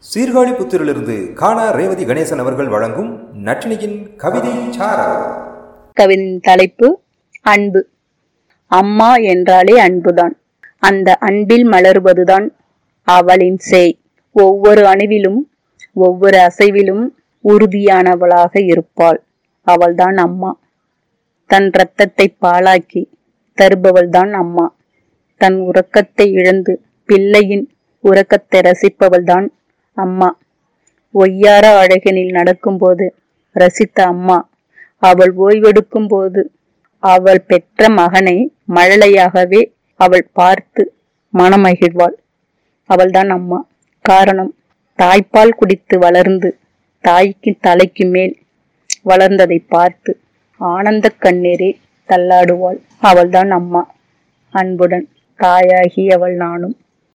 சீர்காழி புத்திரிலிருந்து காணா ரேவதி கணேசன் அவர்கள் வழங்கும் நட்டினியின் கவிதை கவிதையின் தலைப்பு அன்பு. அம்மா என்றாலே அன்புதான். அந்த அன்பில் மலர்வதுதான் அவளின் சேய். ஒவ்வொரு அணுவிலும் ஒவ்வொரு அசைவிலும் உறுதியானவளாக இருப்பாள். அவள்தான் அம்மா. தன் இரத்தத்தை பாழாக்கி தருபவள்தான் அம்மா. தன் உறக்கத்தை இழந்து பிள்ளையின் உறக்கத்தை ரசிப்பவள்தான் அம்மா. ஒய்யார அழகனில் நடக்கும்போது ரசித்த அம்மா. அவள் ஓய்வெடுக்கும் போது அவள் பெற்ற மகனை மழலையாகவே அவள் பார்த்து மனமகிழ்வாள். அவள்தான் அம்மா. காரணம் தாய்ப்பால் குடித்து வளர்ந்து தாய்க்கு தலைக்கு மேல் வளர்ந்ததை பார்த்து ஆனந்த கண்ணீரே தள்ளாடுவாள். அவள்தான் அம்மா. அன்புடன் தாயாகி அவள் நானும்.